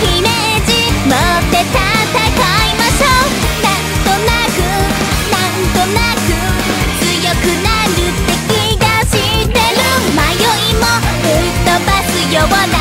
持って戦いましょう。なんとなくなんとなく強くなるってがしてる。迷いも吹っ飛ばすような